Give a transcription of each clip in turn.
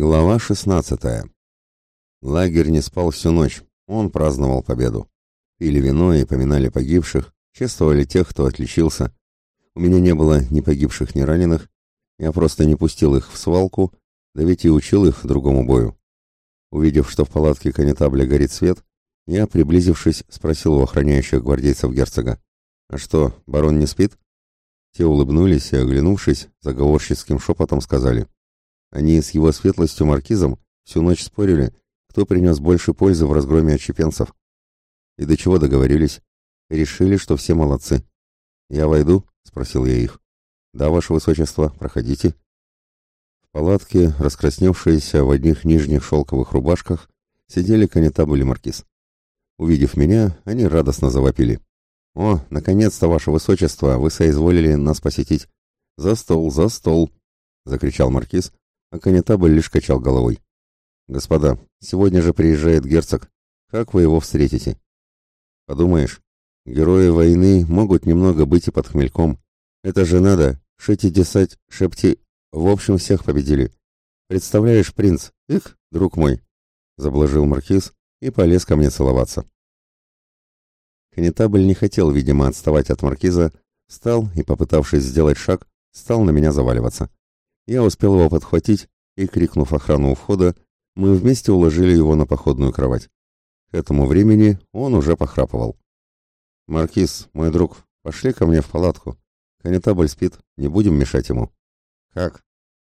Глава 16. Лагерь не спал всю ночь, он праздновал победу. Пили вино и поминали погибших, чествовали тех, кто отличился. У меня не было ни погибших, ни раненых, я просто не пустил их в свалку, да ведь и учил их другому бою. Увидев, что в палатке конетабля горит свет, я, приблизившись, спросил у охраняющих гвардейцев герцога, «А что, барон не спит?» Те улыбнулись и, оглянувшись, заговорщицким шепотом сказали, они с его светлостью маркизом всю ночь спорили, кто принес больше пользы в разгроме отчепенцев. И до чего договорились? Решили, что все молодцы. «Я войду?» — спросил я их. «Да, ваше высочество, проходите». В палатке, раскрасневшиеся в одних нижних шелковых рубашках, сидели конетабель и маркиз. Увидев меня, они радостно завопили. «О, наконец-то, ваше высочество, вы соизволили нас посетить!» «За стол, за стол!» — закричал маркиз, а конетабль лишь качал головой. «Господа, сегодня же приезжает герцог. Как вы его встретите?» «Подумаешь, герои войны могут немного быть и под хмельком. Это же надо, шити десать, шепти, в общем, всех победили. Представляешь, принц, их, друг мой!» Заблажил маркиз и полез ко мне целоваться. Конетабль не хотел, видимо, отставать от маркиза, встал и, попытавшись сделать шаг, стал на меня заваливаться. Я успел его подхватить, и, крикнув охрану у входа, мы вместе уложили его на походную кровать. К этому времени он уже похрапывал. «Маркиз, мой друг, пошли ко мне в палатку. Конетабль спит, не будем мешать ему». «Как?»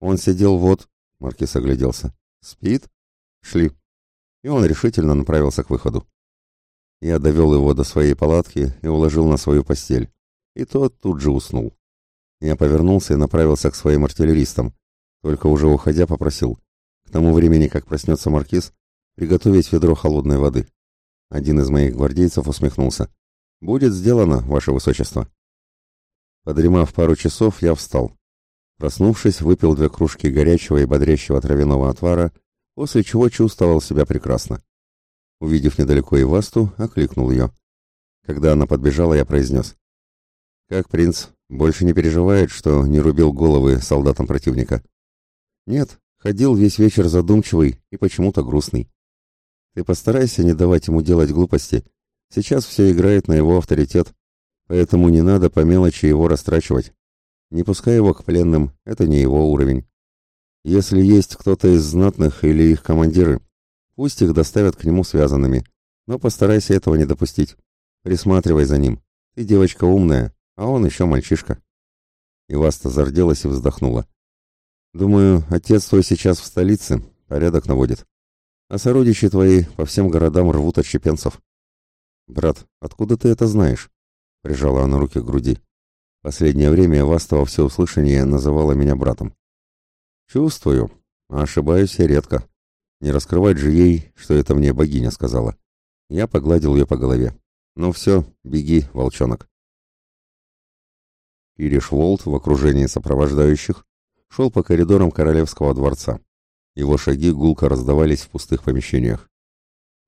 «Он сидел вот...» — Маркиз огляделся. «Спит?» «Шли». И он решительно направился к выходу. Я довел его до своей палатки и уложил на свою постель. И тот тут же уснул. Я повернулся и направился к своим артиллеристам, только уже уходя попросил, к тому времени, как проснется маркиз, приготовить ведро холодной воды. Один из моих гвардейцев усмехнулся. «Будет сделано, ваше высочество». Подремав пару часов, я встал. Проснувшись, выпил две кружки горячего и бодрящего травяного отвара, после чего чувствовал себя прекрасно. Увидев недалеко Ивасту, окликнул ее. Когда она подбежала, я произнес. «Как принц, больше не переживает, что не рубил головы солдатам противника? Нет, ходил весь вечер задумчивый и почему-то грустный. Ты постарайся не давать ему делать глупости. Сейчас все играет на его авторитет, поэтому не надо по мелочи его растрачивать. Не пускай его к пленным, это не его уровень. Если есть кто-то из знатных или их командиры, пусть их доставят к нему связанными, но постарайся этого не допустить. Присматривай за ним. Ты девочка умная, а он еще мальчишка. Иваста зарделась и вздохнула. Думаю, отец твой сейчас в столице, порядок наводит. А сородичи твои по всем городам рвут отщепенцев. Брат, откуда ты это знаешь? Прижала она руки к груди. Последнее время Васта во всеуслышание называла меня братом. Чувствую, а ошибаюсь я редко. Не раскрывать же ей, что это мне богиня сказала. Я погладил ее по голове. Ну все, беги, волчонок. Ириш Волт в окружении сопровождающих шел по коридорам королевского дворца. Его шаги гулко раздавались в пустых помещениях.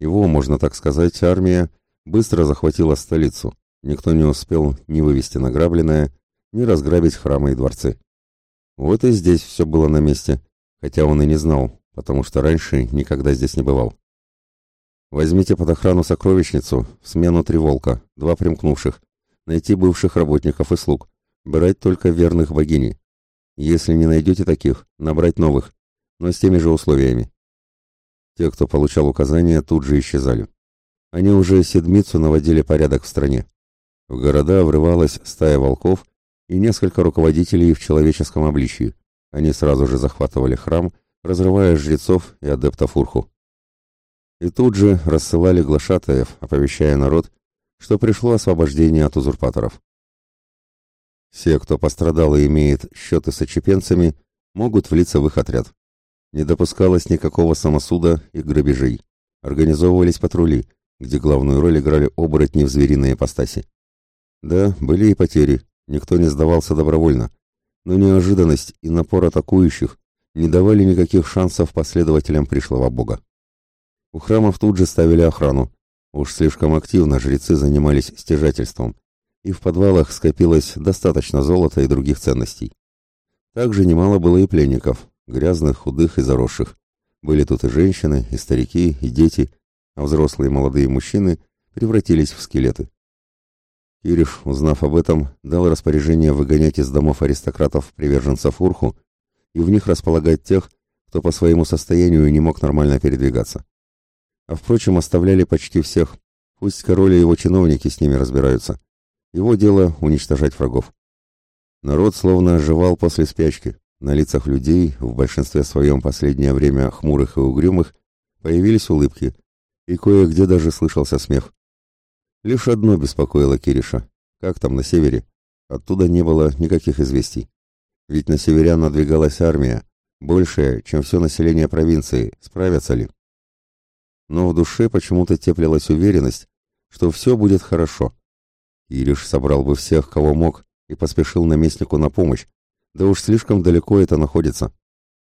Его, можно так сказать, армия быстро захватила столицу. Никто не успел ни вывести награбленное, ни разграбить храмы и дворцы. Вот и здесь все было на месте, хотя он и не знал, потому что раньше никогда здесь не бывал. Возьмите под охрану сокровищницу, в смену три волка, два примкнувших, найти бывших работников и слуг, Брать только верных богини. Если не найдете таких, набрать новых, но с теми же условиями. Те, кто получал указания, тут же исчезали. Они уже седмицу наводили порядок в стране. В города врывалась стая волков и несколько руководителей в человеческом обличии. Они сразу же захватывали храм, разрывая жрецов и адептов Урху. И тут же рассылали глашатаев, оповещая народ, что пришло освобождение от узурпаторов. Все, кто пострадал и имеет счеты с очепенцами, могут влиться в их отряд. Не допускалось никакого самосуда и грабежей. Организовывались патрули, где главную роль играли оборотни в звериной ипостаси. Да, были и потери, никто не сдавался добровольно, но неожиданность и напор атакующих не давали никаких шансов последователям пришлого бога. У храмов тут же ставили охрану. Уж слишком активно жрецы занимались стяжательством, и в подвалах скопилось достаточно золота и других ценностей. Также немало было и пленников, грязных, худых и заросших. Были тут и женщины, и старики, и дети, а взрослые молодые мужчины превратились в скелеты. Кириш, узнав об этом, дал распоряжение выгонять из домов аристократов приверженцев Урху и в них располагать тех, кто по своему состоянию не мог нормально передвигаться. А впрочем, оставляли почти всех, пусть король и его чиновники с ними разбираются. Его дело — уничтожать врагов. Народ словно оживал после спячки. На лицах людей, в большинстве своем последнее время хмурых и угрюмых, появились улыбки, и кое-где даже слышался смех. Лишь одно беспокоило Кириша. Как там на севере? Оттуда не было никаких известий. Ведь на северян надвигалась армия, большая, чем все население провинции. Справятся ли? Но в душе почему-то теплилась уверенность, что все будет хорошо. Кириш собрал бы всех, кого мог, и поспешил наместнику на помощь. Да уж слишком далеко это находится.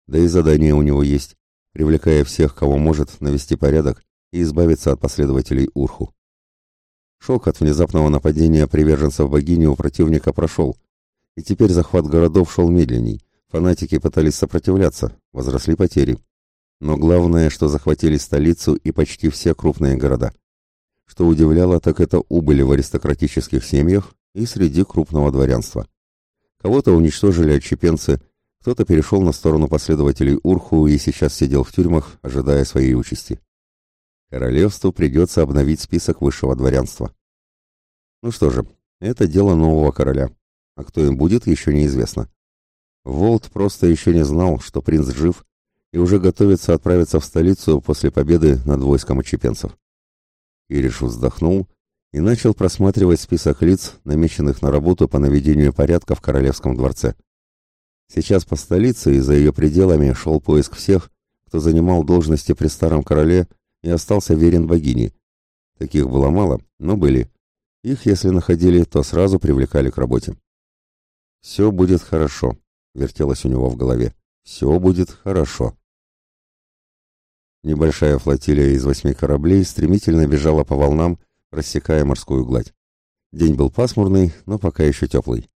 Да и задание у него есть, привлекая всех, кого может, навести порядок и избавиться от последователей Урху. Шок от внезапного нападения приверженцев богини у противника прошел, и теперь захват городов шел медленней. Фанатики пытались сопротивляться, возросли потери. Но главное, что захватили столицу и почти все крупные города. Что удивляло, так это убыли в аристократических семьях и среди крупного дворянства. Кого-то уничтожили отщепенцы, кто-то перешел на сторону последователей Урху и сейчас сидел в тюрьмах, ожидая своей участи. Королевству придется обновить список высшего дворянства. Ну что же, это дело нового короля, а кто им будет, еще неизвестно. Волт просто еще не знал, что принц жив, и уже готовится отправиться в столицу после победы над войском отчепенцев. Ириш вздохнул и начал просматривать список лиц, намеченных на работу по наведению порядка в королевском дворце. Сейчас по столице и за ее пределами шел поиск всех, кто занимал должности при старом короле и остался верен богине. Таких было мало, но были. Их, если находили, то сразу привлекали к работе. «Все будет хорошо», — вертелось у него в голове. «Все будет хорошо». Небольшая флотилия из восьми кораблей стремительно бежала по волнам, рассекая морскую гладь. День был пасмурный, но пока еще теплый.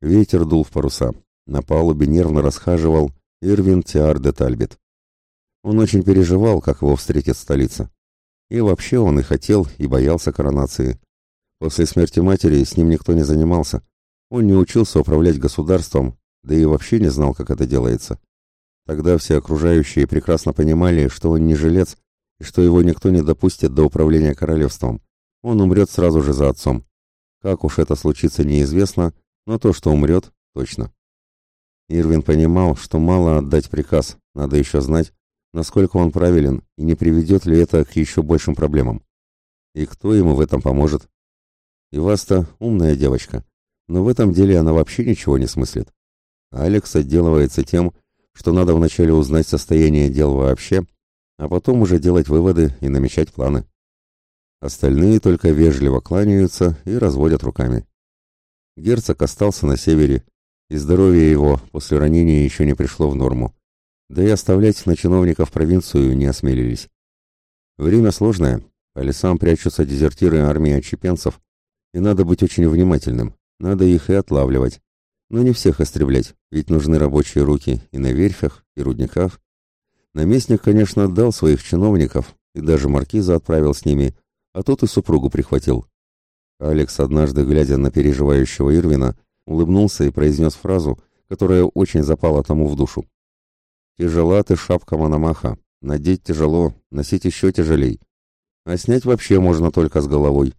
Ветер дул в паруса. На палубе нервно расхаживал Ирвин Тиар де Тальбит. Он очень переживал, как его встретит столица. И вообще он и хотел, и боялся коронации. После смерти матери с ним никто не занимался. Он не учился управлять государством, да и вообще не знал, как это делается. Тогда все окружающие прекрасно понимали, что он не жилец, и что его никто не допустит до управления королевством. Он умрет сразу же за отцом. Как уж это случится, неизвестно, но то, что умрет, точно. Ирвин понимал, что мало отдать приказ, надо еще знать, насколько он правилен и не приведет ли это к еще большим проблемам. И кто ему в этом поможет? Иваста умная девочка, но в этом деле она вообще ничего не смыслит. Алекс отделывается тем, что надо вначале узнать состояние дел вообще, а потом уже делать выводы и намечать планы. Остальные только вежливо кланяются и разводят руками. Герцог остался на севере, и здоровье его после ранения еще не пришло в норму да и оставлять на чиновников провинцию не осмелились. Время сложное, по лесам прячутся дезертиры армии отщепенцев, и надо быть очень внимательным, надо их и отлавливать. Но не всех истреблять, ведь нужны рабочие руки и на верфях, и рудниках. Наместник, конечно, отдал своих чиновников, и даже маркиза отправил с ними, а тот и супругу прихватил. Алекс, однажды глядя на переживающего Ирвина, улыбнулся и произнес фразу, которая очень запала тому в душу. Тяжела ты шапка Мономаха. Надеть тяжело, носить еще тяжелей. А снять вообще можно только с головой.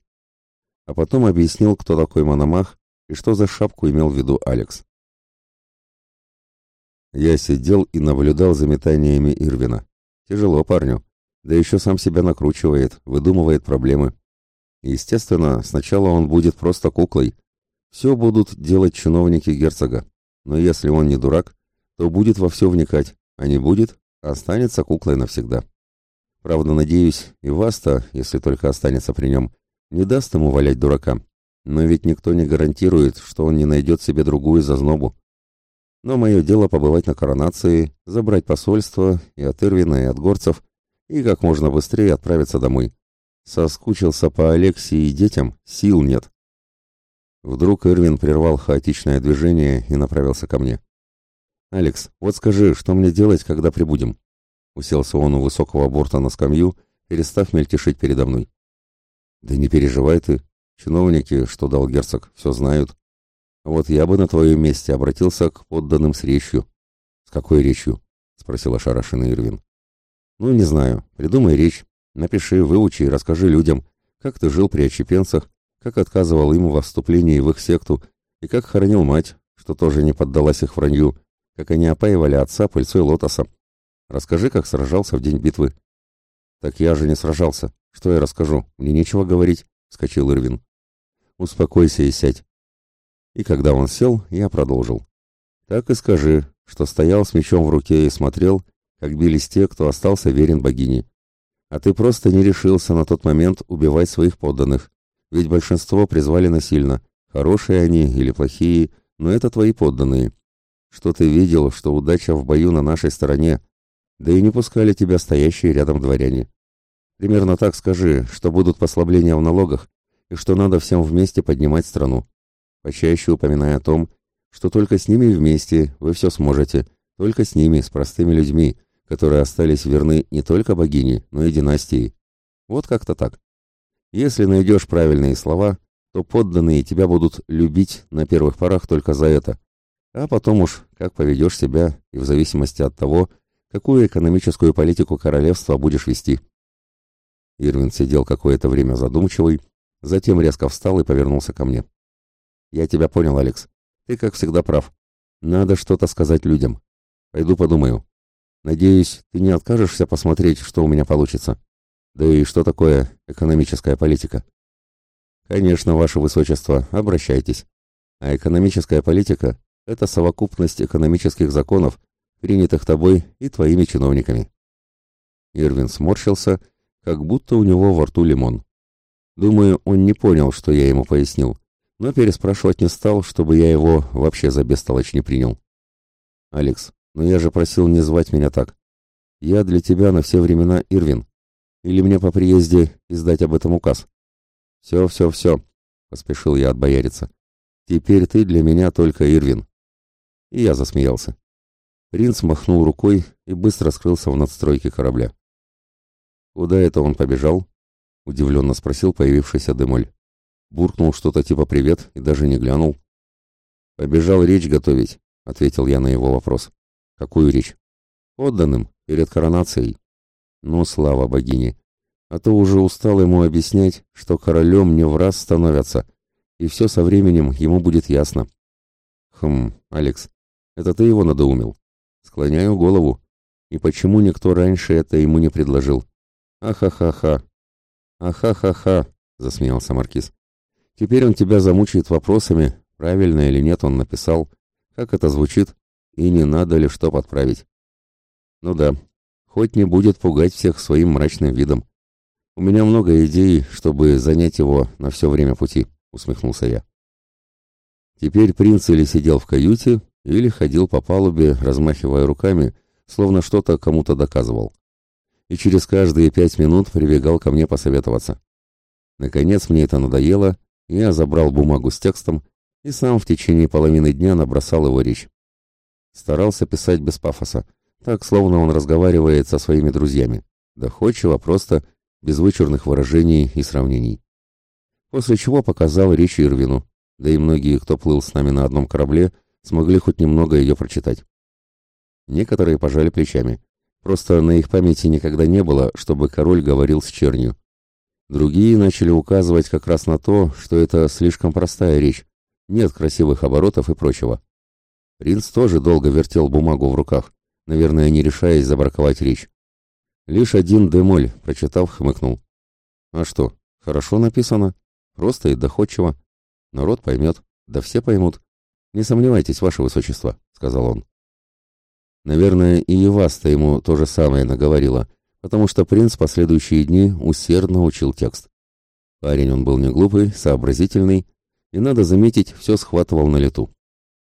А потом объяснил, кто такой Мономах и что за шапку имел в виду Алекс. Я сидел и наблюдал за метаниями Ирвина. Тяжело парню. Да еще сам себя накручивает, выдумывает проблемы. Естественно, сначала он будет просто куклой. Все будут делать чиновники герцога. Но если он не дурак, то будет во все вникать, а не будет, останется куклой навсегда. Правда, надеюсь, и Васта, если только останется при нем, не даст ему валять дурака. Но ведь никто не гарантирует, что он не найдет себе другую зазнобу. Но мое дело побывать на коронации, забрать посольство и от Ирвина, и от горцев, и как можно быстрее отправиться домой. Соскучился по Алексии и детям, сил нет. Вдруг Ирвин прервал хаотичное движение и направился ко мне. «Алекс, вот скажи, что мне делать, когда прибудем?» Уселся он у высокого борта на скамью, перестав мельтешить передо мной. Да не переживай ты. Чиновники, что дал герцог, все знают. Вот я бы на твоем месте обратился к подданным с речью. С какой речью? Спросил ошарашенный Ирвин. Ну, не знаю. Придумай речь. Напиши, выучи и расскажи людям, как ты жил при очепенцах, как отказывал им во вступлении в их секту и как хоронил мать, что тоже не поддалась их вранью, как они опаивали отца пыльцой лотоса. Расскажи, как сражался в день битвы. Так я же не сражался. Что я расскажу? Мне нечего говорить, вскочил Ирвин. Успокойся и сядь. И когда он сел, я продолжил. Так и скажи, что стоял с мечом в руке и смотрел, как бились те, кто остался верен богине. А ты просто не решился на тот момент убивать своих подданных, ведь большинство призвали насильно, хорошие они или плохие, но это твои подданные. Что ты видел, что удача в бою на нашей стороне, да и не пускали тебя стоящие рядом дворяне. Примерно так скажи, что будут послабления в налогах и что надо всем вместе поднимать страну. Почаще упоминай о том, что только с ними вместе вы все сможете, только с ними, с простыми людьми, которые остались верны не только богине, но и династии. Вот как-то так. Если найдешь правильные слова, то подданные тебя будут любить на первых порах только за это, а потом уж как поведешь себя и в зависимости от того, какую экономическую политику королевства будешь вести. Ирвин сидел какое-то время задумчивый, затем резко встал и повернулся ко мне. «Я тебя понял, Алекс. Ты, как всегда, прав. Надо что-то сказать людям. Пойду подумаю. Надеюсь, ты не откажешься посмотреть, что у меня получится. Да и что такое экономическая политика?» «Конечно, ваше высочество, обращайтесь. А экономическая политика – это совокупность экономических законов, принятых тобой и твоими чиновниками. Ирвин сморщился, как будто у него во рту лимон. Думаю, он не понял, что я ему пояснил, но переспрашивать не стал, чтобы я его вообще за бестолочь не принял. «Алекс, но я же просил не звать меня так. Я для тебя на все времена Ирвин. Или мне по приезде издать об этом указ?» «Все, все, все», — поспешил я отбояриться. «Теперь ты для меня только Ирвин». И я засмеялся. Принц махнул рукой и быстро скрылся в надстройке корабля. «Куда это он побежал?» — удивленно спросил появившийся Демоль. Буркнул что-то типа «привет» и даже не глянул. «Побежал речь готовить», — ответил я на его вопрос. «Какую речь?» «Отданным, перед коронацией». «Ну, слава богине! А то уже устал ему объяснять, что королем не в раз становятся, и все со временем ему будет ясно». «Хм, Алекс, это ты его надоумил?» Склоняю голову. И почему никто раньше это ему не предложил? Ахахаха. Ахахаха, засмеялся маркиз. Теперь он тебя замучает вопросами, правильно или нет он написал, как это звучит, и не надо ли что подправить. Ну да, хоть не будет пугать всех своим мрачным видом. У меня много идей, чтобы занять его на все время пути, усмехнулся я. Теперь принц или сидел в каюте, или ходил по палубе, размахивая руками, словно что-то кому-то доказывал. И через каждые пять минут прибегал ко мне посоветоваться. Наконец мне это надоело, и я забрал бумагу с текстом и сам в течение половины дня набросал его речь. Старался писать без пафоса, так, словно он разговаривает со своими друзьями, доходчиво, просто, без вычурных выражений и сравнений. После чего показал речь Ирвину, да и многие, кто плыл с нами на одном корабле, смогли хоть немного ее прочитать. Некоторые пожали плечами. Просто на их памяти никогда не было, чтобы король говорил с чернью. Другие начали указывать как раз на то, что это слишком простая речь, нет красивых оборотов и прочего. Принц тоже долго вертел бумагу в руках, наверное, не решаясь забраковать речь. Лишь один Демоль, прочитав, хмыкнул. А что, хорошо написано, просто и доходчиво. Народ поймет, да все поймут. «Не сомневайтесь, ваше высочество», — сказал он. Наверное, и Еваста ему то же самое наговорила, потому что принц последующие дни усердно учил текст. Парень он был не глупый, сообразительный, и, надо заметить, все схватывал на лету.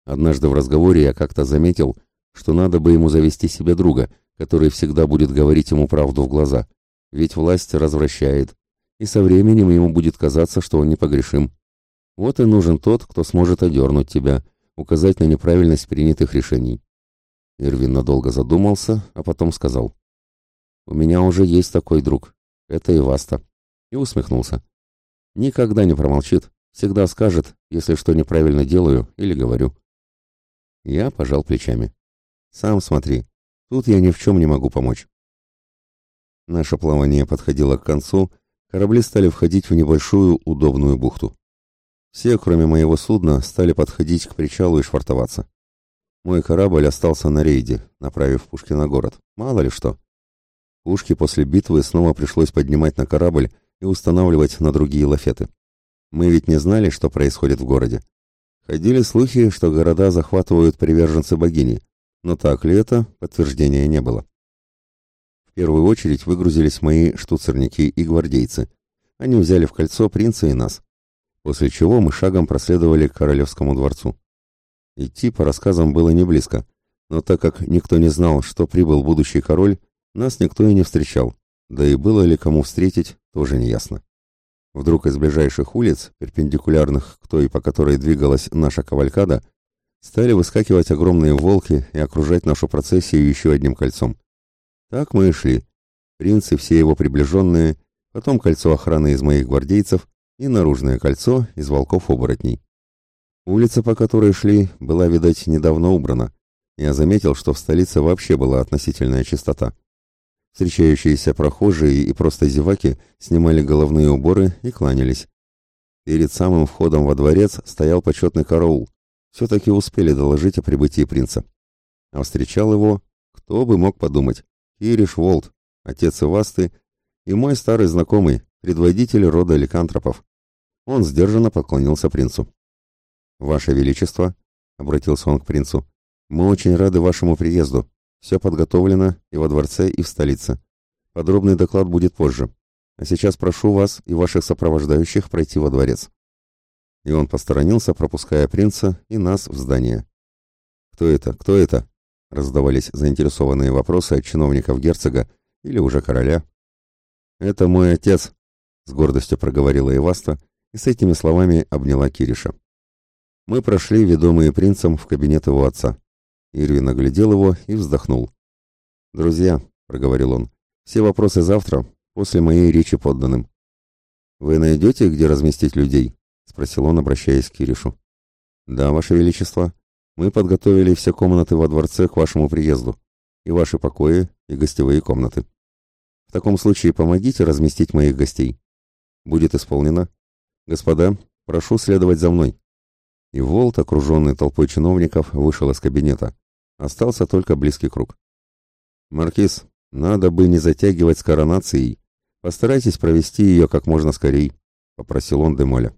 Однажды в разговоре я как-то заметил, что надо бы ему завести себе друга, который всегда будет говорить ему правду в глаза, ведь власть развращает, и со временем ему будет казаться, что он непогрешим. Вот и нужен тот, кто сможет одернуть тебя, указать на неправильность принятых решений. Ирвин надолго задумался, а потом сказал. У меня уже есть такой друг. Это Иваста. И усмехнулся. Никогда не промолчит, всегда скажет, если что неправильно делаю или говорю. Я пожал плечами. Сам смотри, тут я ни в чем не могу помочь. Наше плавание подходило к концу, корабли стали входить в небольшую удобную бухту. Все, кроме моего судна, стали подходить к причалу и швартоваться. Мой корабль остался на рейде, направив пушки на город. Мало ли что. Пушки после битвы снова пришлось поднимать на корабль и устанавливать на другие лафеты. Мы ведь не знали, что происходит в городе. Ходили слухи, что города захватывают приверженцы богини, но так ли это, подтверждения не было. В первую очередь выгрузились мои штуцерники и гвардейцы. Они взяли в кольцо принца и нас, после чего мы шагом проследовали к королевскому дворцу. Идти по рассказам было не близко, но так как никто не знал, что прибыл будущий король, нас никто и не встречал, да и было ли кому встретить, тоже неясно. Вдруг из ближайших улиц, перпендикулярных к той, по которой двигалась наша кавалькада, стали выскакивать огромные волки и окружать нашу процессию еще одним кольцом. Так мы и шли. Принц и все его приближенные, потом кольцо охраны из моих гвардейцев и наружное кольцо из волков-оборотней. Улица, по которой шли, была, видать, недавно убрана. Я заметил, что в столице вообще была относительная чистота. Встречающиеся прохожие и просто зеваки снимали головные уборы и кланялись. Перед самым входом во дворец стоял почетный караул. Все-таки успели доложить о прибытии принца. А встречал его, кто бы мог подумать, Ириш Волт, отец Ивасты и мой старый знакомый, предводитель рода ликантропов. Он сдержанно поклонился принцу. «Ваше Величество», — обратился он к принцу, — «мы очень рады вашему приезду. Все подготовлено и во дворце, и в столице. Подробный доклад будет позже. А сейчас прошу вас и ваших сопровождающих пройти во дворец. И он посторонился, пропуская принца и нас в здание. Кто это? Кто это? Раздавались заинтересованные вопросы от чиновников герцога или уже короля. Это мой отец, с гордостью проговорила Иваста и с этими словами обняла Кириша. Мы прошли, ведомые принцем, в кабинет его отца. Ирвин оглядел его и вздохнул. «Друзья», — проговорил он, — «все вопросы завтра, после моей речи подданным». «Вы найдете, где разместить людей?» — спросил он, обращаясь к Киришу. «Да, Ваше Величество. Мы подготовили все комнаты во дворце к вашему приезду. И ваши покои, и гостевые комнаты. В таком случае помогите разместить моих гостей. Будет исполнено. Господа, прошу следовать за мной». И Волт, окруженный толпой чиновников, вышел из кабинета. Остался только близкий круг. «Маркиз, надо бы не затягивать с коронацией. Постарайтесь провести ее как можно скорей», — попросил он Демоля.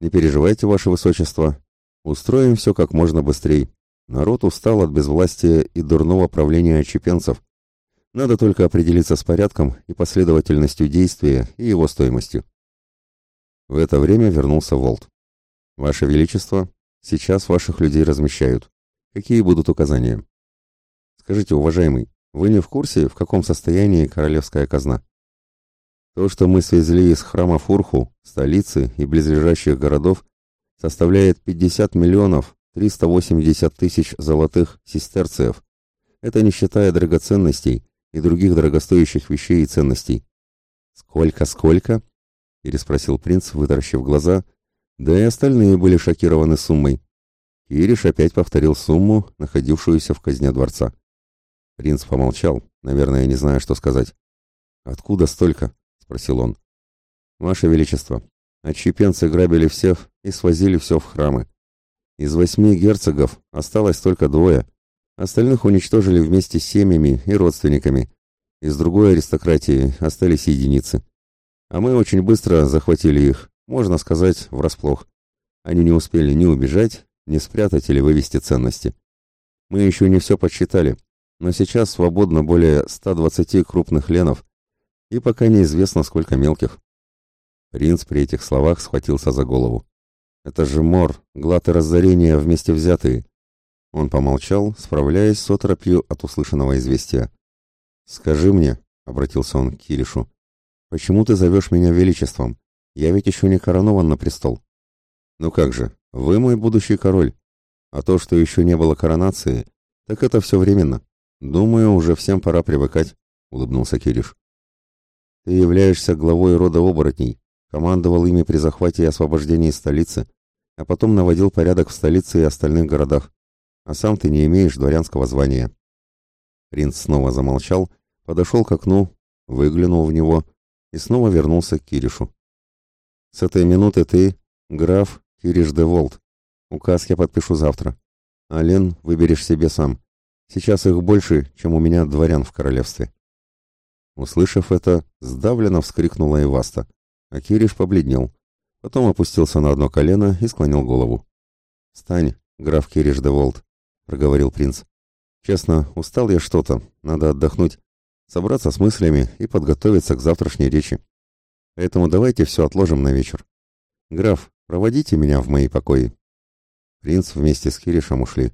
«Не переживайте, ваше высочество. Устроим все как можно быстрее. Народ устал от безвластия и дурного правления чепенцев. Надо только определиться с порядком и последовательностью действия и его стоимостью». В это время вернулся Волт. «Ваше Величество, сейчас ваших людей размещают. Какие будут указания? Скажите, уважаемый, вы не в курсе, в каком состоянии королевская казна? То, что мы свезли из храма Фурху, столицы и близлежащих городов, составляет 50 миллионов 380 тысяч золотых сестерциев. Это не считая драгоценностей и других дорогостоящих вещей и ценностей. «Сколько, сколько?» – переспросил принц, вытаращив глаза, да и остальные были шокированы суммой. Ириш опять повторил сумму, находившуюся в казне дворца. Принц помолчал, наверное, не зная, что сказать. «Откуда столько?» — спросил он. «Ваше Величество, отщепенцы грабили всех и свозили все в храмы. Из восьми герцогов осталось только двое. Остальных уничтожили вместе с семьями и родственниками. Из другой аристократии остались единицы. А мы очень быстро захватили их, можно сказать, врасплох. Они не успели ни убежать, не спрятать или вывести ценности. Мы еще не все подсчитали, но сейчас свободно более 120 крупных ленов, и пока неизвестно, сколько мелких. Принц при этих словах схватился за голову. Это же мор, глад и разорение вместе взятые. Он помолчал, справляясь с отропью от услышанного известия. «Скажи мне», — обратился он к Киришу, — «почему ты зовешь меня величеством? Я ведь еще не коронован на престол». «Ну как же, вы мой будущий король. А то, что еще не было коронации, так это все временно. Думаю, уже всем пора привыкать. — улыбнулся Кириш. «Ты являешься главой рода оборотней, командовал ими при захвате и освобождении столицы, а потом наводил порядок в столице и остальных городах, а сам ты не имеешь дворянского звания». Принц снова замолчал, подошел к окну, выглянул в него и снова вернулся к Киришу. «С этой минуты ты граф Кириш де Волт. Указ я подпишу завтра. А Лен выберешь себе сам. Сейчас их больше, чем у меня дворян в королевстве». Услышав это, сдавленно вскрикнула Иваста, а Кириш побледнел. Потом опустился на одно колено и склонил голову. «Встань, граф Кириш де Волт», — проговорил принц. «Честно, устал я что-то, надо отдохнуть, собраться с мыслями и подготовиться к завтрашней речи. Поэтому давайте все отложим на вечер. Граф, проводите меня в мои покои». Принц вместе с Киришем ушли.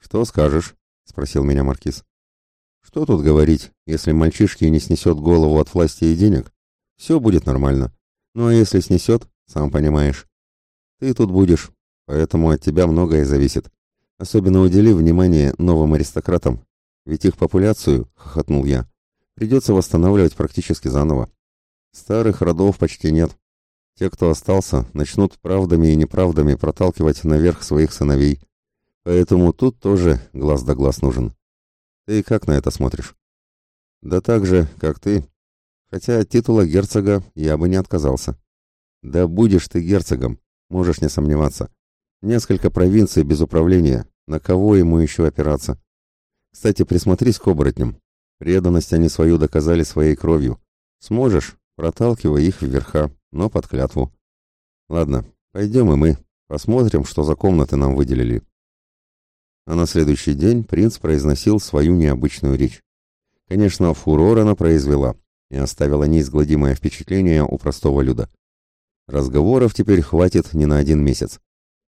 «Что скажешь?» — спросил меня маркиз. Что тут говорить, если мальчишке не снесет голову от власти и денег, все будет нормально. Ну а если снесет, сам понимаешь. Ты тут будешь, поэтому от тебя многое зависит. Особенно удели внимание новым аристократам, ведь их популяцию, хохотнул я, придется восстанавливать практически заново. Старых родов почти нет. Те, кто остался, начнут правдами и неправдами проталкивать наверх своих сыновей. Поэтому тут тоже глаз да глаз нужен. Ты как на это смотришь? Да так же, как ты. Хотя от титула герцога я бы не отказался. Да будешь ты герцогом, можешь не сомневаться. Несколько провинций без управления, на кого ему еще опираться? Кстати, присмотрись к оборотням. Преданность они свою доказали своей кровью. Сможешь, проталкивай их вверха, но под клятву. Ладно, пойдем и мы, посмотрим, что за комнаты нам выделили. А на следующий день принц произносил свою необычную речь. Конечно, фурор она произвела и оставила неизгладимое впечатление у простого люда. Разговоров теперь хватит не на один месяц.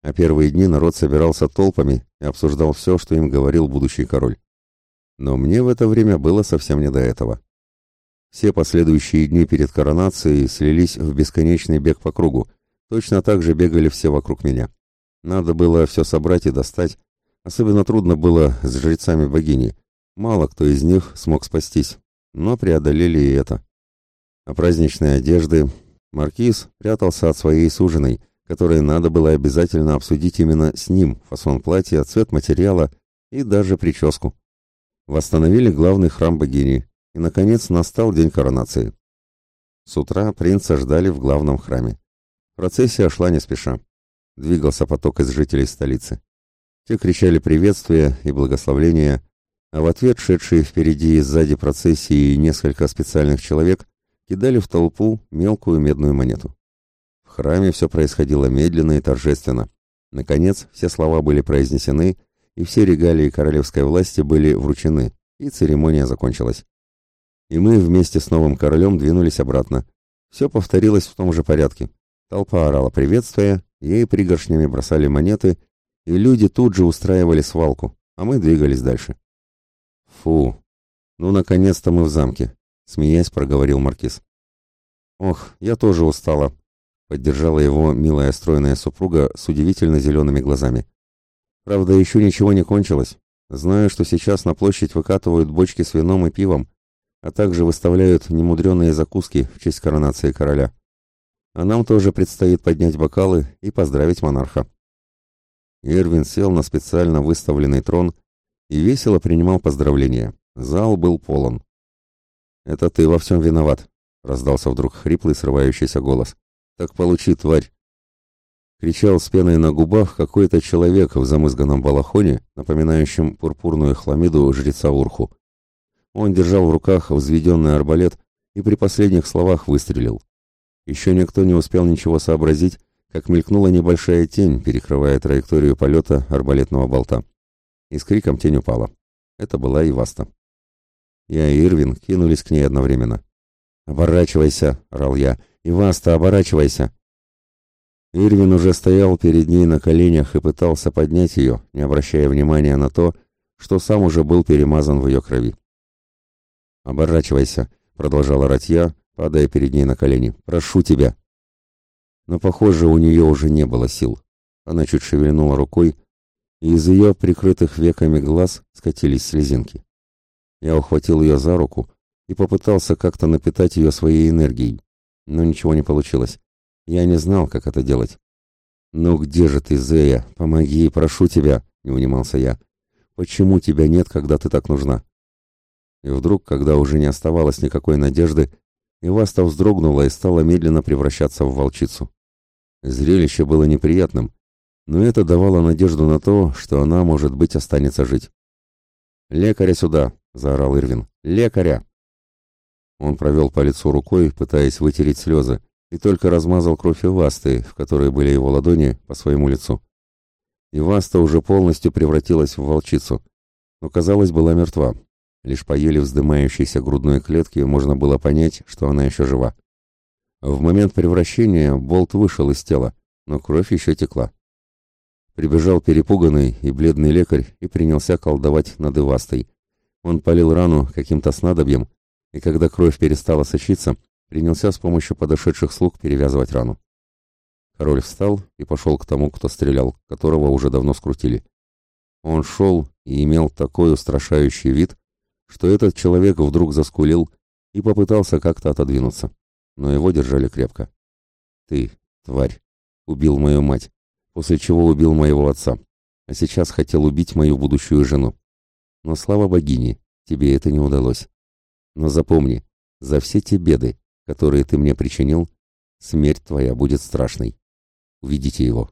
А первые дни народ собирался толпами и обсуждал все, что им говорил будущий король. Но мне в это время было совсем не до этого. Все последующие дни перед коронацией слились в бесконечный бег по кругу. Точно так же бегали все вокруг меня. Надо было все собрать и достать, Особенно трудно было с жрецами богини. Мало кто из них смог спастись, но преодолели и это. А праздничные одежды маркиз прятался от своей суженой, которой надо было обязательно обсудить именно с ним фасон платья, цвет материала и даже прическу. Восстановили главный храм богини, и, наконец, настал день коронации. С утра принца ждали в главном храме. Процессия шла не спеша. Двигался поток из жителей столицы. Те кричали приветствия и благословления, а в ответ шедшие впереди и сзади процессии несколько специальных человек кидали в толпу мелкую медную монету. В храме все происходило медленно и торжественно. Наконец, все слова были произнесены, и все регалии королевской власти были вручены, и церемония закончилась. И мы вместе с новым королем двинулись обратно. Все повторилось в том же порядке. Толпа орала приветствия, ей пригоршнями бросали монеты — и люди тут же устраивали свалку, а мы двигались дальше. «Фу! Ну, наконец-то мы в замке!» — смеясь проговорил Маркиз. «Ох, я тоже устала!» — поддержала его милая стройная супруга с удивительно зелеными глазами. «Правда, еще ничего не кончилось. Знаю, что сейчас на площадь выкатывают бочки с вином и пивом, а также выставляют немудреные закуски в честь коронации короля. А нам тоже предстоит поднять бокалы и поздравить монарха». Эрвин сел на специально выставленный трон и весело принимал поздравления. Зал был полон. «Это ты во всем виноват», — раздался вдруг хриплый срывающийся голос. «Так получи, тварь!» Кричал с пеной на губах какой-то человек в замызганном балахоне, напоминающем пурпурную хламиду жреца Урху. Он держал в руках взведенный арбалет и при последних словах выстрелил. Еще никто не успел ничего сообразить, как мелькнула небольшая тень, перекрывая траекторию полета арбалетного болта. И с криком тень упала. Это была Иваста. Я и Ирвин кинулись к ней одновременно. «Оборачивайся!» — орал я. «Иваста, оборачивайся!» Ирвин уже стоял перед ней на коленях и пытался поднять ее, не обращая внимания на то, что сам уже был перемазан в ее крови. «Оборачивайся!» — продолжала Ратья, падая перед ней на колени. «Прошу тебя!» но, похоже, у нее уже не было сил. Она чуть шевельнула рукой, и из ее прикрытых веками глаз скатились слезинки. Я ухватил ее за руку и попытался как-то напитать ее своей энергией, но ничего не получилось. Я не знал, как это делать. «Ну где же ты, Зея? Помоги, прошу тебя!» — не унимался я. «Почему тебя нет, когда ты так нужна?» И вдруг, когда уже не оставалось никакой надежды, Иваста вздрогнула и стала медленно превращаться в волчицу. Зрелище было неприятным, но это давало надежду на то, что она, может быть, останется жить. «Лекаря сюда!» — заорал Ирвин. «Лекаря!» Он провел по лицу рукой, пытаясь вытереть слезы, и только размазал кровь Ивасты, в которой были его ладони, по своему лицу. Иваста уже полностью превратилась в волчицу, но, казалось, была мертва. Лишь по еле вздымающейся грудной клетке можно было понять, что она еще жива. В момент превращения болт вышел из тела, но кровь еще текла. Прибежал перепуганный и бледный лекарь и принялся колдовать над Ивастой. Он полил рану каким-то снадобьем, и когда кровь перестала сочиться, принялся с помощью подошедших слуг перевязывать рану. Король встал и пошел к тому, кто стрелял, которого уже давно скрутили. Он шел и имел такой устрашающий вид, что этот человек вдруг заскулил и попытался как-то отодвинуться, но его держали крепко. «Ты, тварь, убил мою мать, после чего убил моего отца, а сейчас хотел убить мою будущую жену. Но слава богине, тебе это не удалось. Но запомни, за все те беды, которые ты мне причинил, смерть твоя будет страшной. Увидите его.